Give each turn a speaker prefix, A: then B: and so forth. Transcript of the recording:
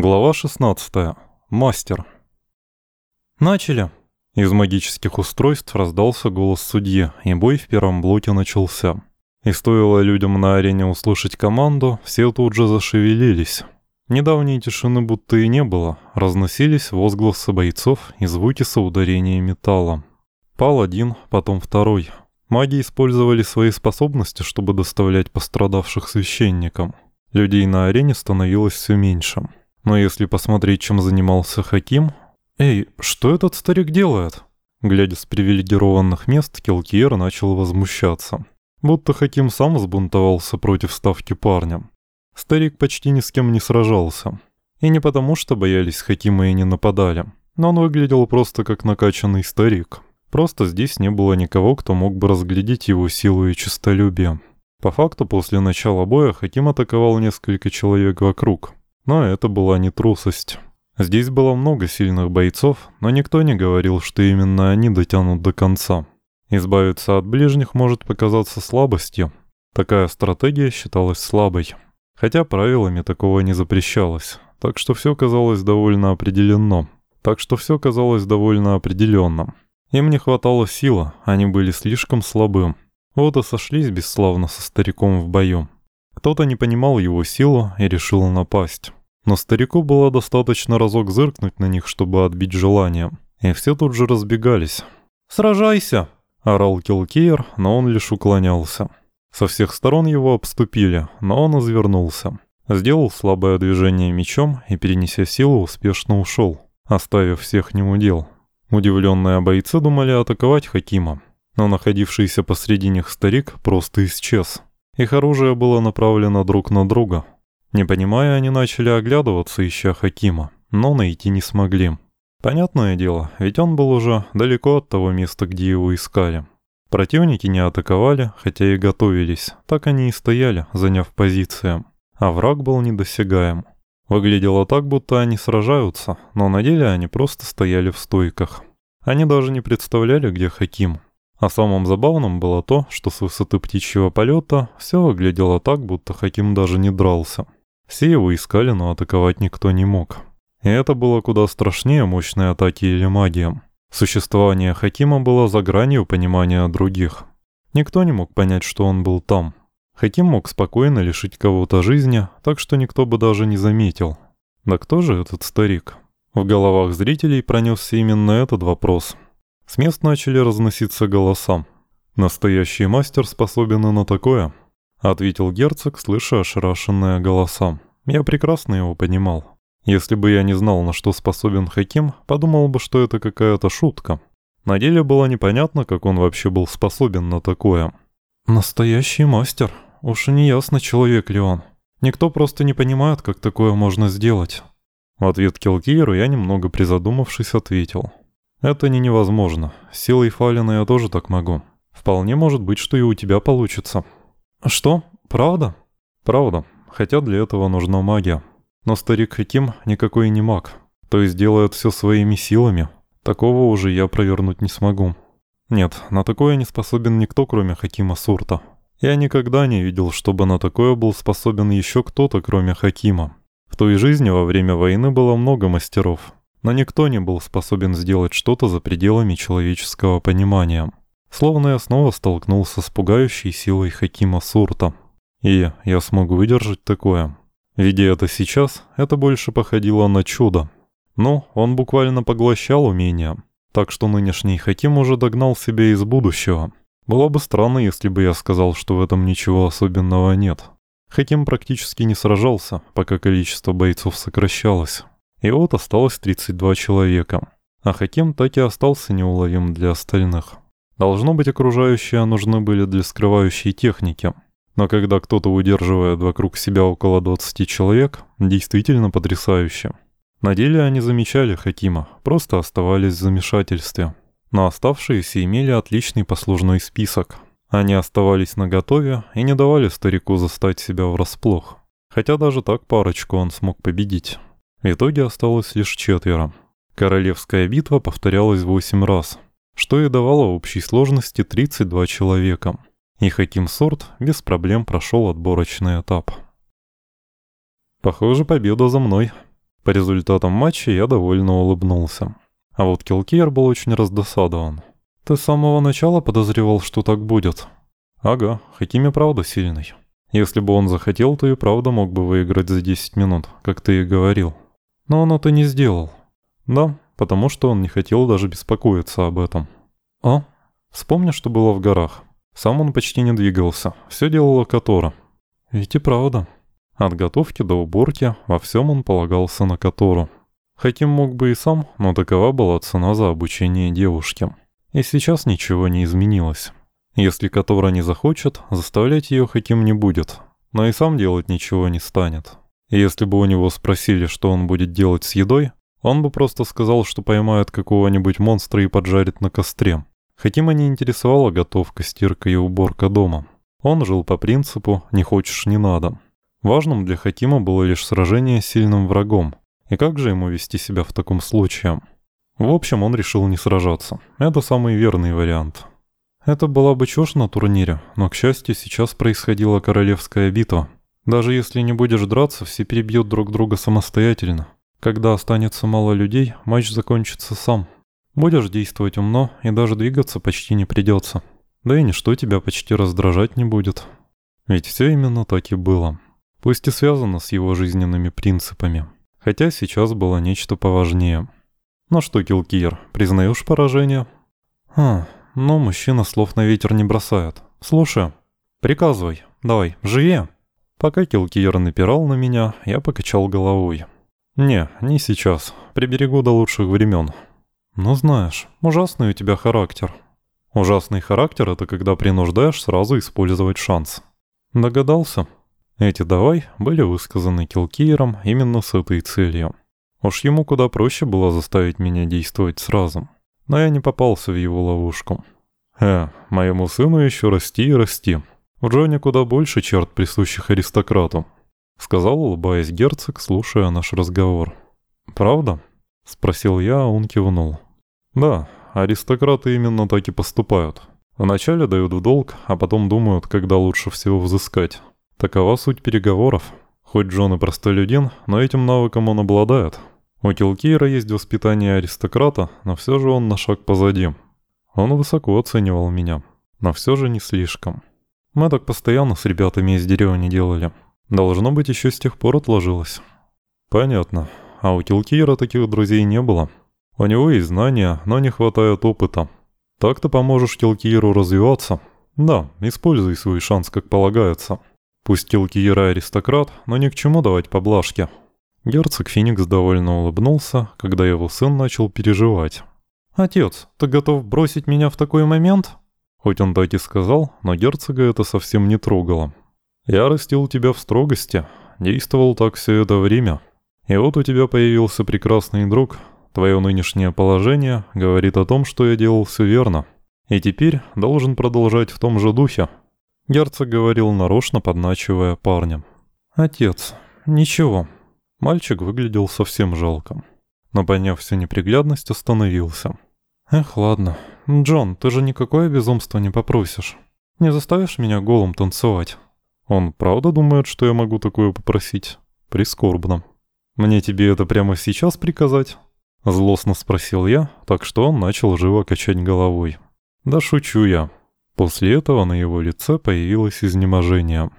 A: Глава 16. Мастер. Начали. Из магических устройств раздался голос судьи, и бой в первом блоке начался. И стоило людям на арене услышать команду, все тут же зашевелились. Недавней тишины будто и не было, разносились возгласы бойцов и звуки соударения металла. Пал один, потом второй. Маги использовали свои способности, чтобы доставлять пострадавших священникам. Людей на арене становилось все меньше. Но если посмотреть, чем занимался Хаким... «Эй, что этот старик делает?» Глядя с привилегированных мест, Келкиер начал возмущаться. Будто Хаким сам взбунтовался против ставки парня. Старик почти ни с кем не сражался. И не потому, что боялись Хакима и не нападали. Но он выглядел просто как накачанный старик. Просто здесь не было никого, кто мог бы разглядеть его силу и честолюбие. По факту, после начала боя Хаким атаковал несколько человек вокруг. Но это была не трусость. Здесь было много сильных бойцов, но никто не говорил, что именно они дотянут до конца. Избавиться от ближних может показаться слабостью. Такая стратегия считалась слабой. Хотя правилами такого не запрещалось. Так что все казалось довольно определенно. Так что все казалось довольно определенным. Им не хватало силы, они были слишком слабы. Вот и сошлись бесславно со стариком в бою. Кто-то не понимал его силу и решил напасть. Но старику было достаточно разок зыркнуть на них, чтобы отбить желание. И все тут же разбегались. «Сражайся!» Орал Килкейр, но он лишь уклонялся. Со всех сторон его обступили, но он извернулся. Сделал слабое движение мечом и, перенеся силу, успешно ушел, оставив всех неудел. Удивленные бойцы думали атаковать Хакима, но находившийся посреди них старик просто исчез. Их оружие было направлено друг на друга. Не понимая, они начали оглядываться, ища Хакима, но найти не смогли. Понятное дело, ведь он был уже далеко от того места, где его искали. Противники не атаковали, хотя и готовились. Так они и стояли, заняв позиции. А враг был недосягаем. Выглядело так, будто они сражаются, но на деле они просто стояли в стойках. Они даже не представляли, где Хаким. А самым забавным было то, что с высоты птичьего полета все выглядело так, будто Хаким даже не дрался. Все его искали, но атаковать никто не мог. И это было куда страшнее мощной атаки или магии. Существование Хакима было за гранью понимания других. Никто не мог понять, что он был там. Хаким мог спокойно лишить кого-то жизни, так что никто бы даже не заметил. Да кто же этот старик? В головах зрителей пронесся именно этот вопрос. С мест начали разноситься голоса. «Настоящий мастер способен на такое», — ответил герцог, слыша ошарашенные голоса. Я прекрасно его понимал. Если бы я не знал, на что способен Хаким, подумал бы, что это какая-то шутка. На деле было непонятно, как он вообще был способен на такое. «Настоящий мастер. Уж и не ясно, человек ли он. Никто просто не понимает, как такое можно сделать». В ответ Келкиру я, немного призадумавшись, ответил. «Это не невозможно. Силой Фалина я тоже так могу. Вполне может быть, что и у тебя получится». «Что? Правда?» «Правда. Хотя для этого нужна магия». Но старик Хаким никакой не маг, то есть делает все своими силами. Такого уже я провернуть не смогу. Нет, на такое не способен никто, кроме Хакима Сурта. Я никогда не видел, чтобы на такое был способен еще кто-то, кроме Хакима. В той жизни во время войны было много мастеров, но никто не был способен сделать что-то за пределами человеческого понимания. Словно я снова столкнулся с пугающей силой Хакима Сурта. И я смогу выдержать такое. Видя это сейчас, это больше походило на чудо. Но он буквально поглощал умения, так что нынешний Хаким уже догнал себя из будущего. Было бы странно, если бы я сказал, что в этом ничего особенного нет. Хаким практически не сражался, пока количество бойцов сокращалось. И вот осталось 32 человека. А Хаким так и остался неуловим для остальных. Должно быть, окружающие нужны были для скрывающей техники – но когда кто-то удерживает вокруг себя около 20 человек, действительно потрясающе. На деле они замечали Хакима, просто оставались в замешательстве. Но оставшиеся имели отличный послужной список. Они оставались наготове и не давали старику застать себя врасплох. Хотя даже так парочку он смог победить. В итоге осталось лишь четверо. Королевская битва повторялась восемь раз, что и давало общей сложности 32 человека и Хаким Сорт без проблем прошел отборочный этап. «Похоже, победа за мной», — По результатам матча я довольно улыбнулся. А вот Килкейр был очень раздосадован. «Ты с самого начала подозревал, что так будет?» «Ага, Хакими правда сильный. Если бы он захотел, то и правда мог бы выиграть за 10 минут, как ты и говорил. Но он это не сделал. Да, потому что он не хотел даже беспокоиться об этом. А? Вспомни, что было в горах. Сам он почти не двигался, все делала Котора. Ведь и правда. От готовки до уборки во всем он полагался на Котору. Хаким мог бы и сам, но такова была цена за обучение девушки. И сейчас ничего не изменилось. Если Котора не захочет, заставлять ее Хаким не будет, но и сам делать ничего не станет. И если бы у него спросили, что он будет делать с едой, он бы просто сказал, что поймает какого-нибудь монстра и поджарит на костре. Хакима не интересовала готовка, стирка и уборка дома. Он жил по принципу «не хочешь – не надо». Важным для Хакима было лишь сражение с сильным врагом. И как же ему вести себя в таком случае? В общем, он решил не сражаться. Это самый верный вариант. Это была бы чушь на турнире, но, к счастью, сейчас происходила королевская битва. Даже если не будешь драться, все перебьют друг друга самостоятельно. Когда останется мало людей, матч закончится сам. Будешь действовать умно, и даже двигаться почти не придется. Да и ничто тебя почти раздражать не будет. Ведь все именно так и было. Пусть и связано с его жизненными принципами. Хотя сейчас было нечто поважнее. Ну что, Килкиер, признаешь поражение? А, ну, мужчина слов на ветер не бросает. Слушай, приказывай, давай, живи. Пока Килкиер напирал на меня, я покачал головой. «Не, не сейчас. Приберегу до лучших времен. Ну знаешь, ужасный у тебя характер». «Ужасный характер — это когда принуждаешь сразу использовать шанс». «Догадался?» Эти «давай» были высказаны Килкиером именно с этой целью. Уж ему куда проще было заставить меня действовать сразу. Но я не попался в его ловушку. Э, моему сыну еще расти и расти. В Джоне куда больше черт, присущих аристократу. Сказал, улыбаясь герцог, слушая наш разговор. «Правда?» — спросил я, а он кивнул. «Да, аристократы именно так и поступают. Вначале дают в долг, а потом думают, когда лучше всего взыскать. Такова суть переговоров. Хоть Джон и простолюдин, но этим навыком он обладает. У Килкейра есть воспитание аристократа, но все же он на шаг позади. Он высоко оценивал меня, но все же не слишком. Мы так постоянно с ребятами из деревни делали. Должно быть, еще с тех пор отложилось. Понятно. А у Килкейра таких друзей не было. У него есть знания, но не хватает опыта. Так ты поможешь Килкейру развиваться. Да, используй свой шанс как полагается. Пусть Килкейра аристократ, но ни к чему давать поблажки. Герцог Феникс довольно улыбнулся, когда его сын начал переживать. «Отец, ты готов бросить меня в такой момент?» Хоть он так и сказал, но герцога это совсем не трогало. Я растил тебя в строгости, действовал так все это время. И вот у тебя появился прекрасный друг. Твое нынешнее положение говорит о том, что я делал все верно. И теперь должен продолжать в том же духе. Герцог говорил нарочно, подначивая парня. «Отец, ничего». Мальчик выглядел совсем жалко. Но, поняв всю неприглядность, остановился. «Эх, ладно. Джон, ты же никакое безумство не попросишь. Не заставишь меня голым танцевать?» Он правда думает, что я могу такое попросить? Прискорбно. Мне тебе это прямо сейчас приказать? Злостно спросил я, так что он начал живо качать головой. Да шучу я. После этого на его лице появилось изнеможение.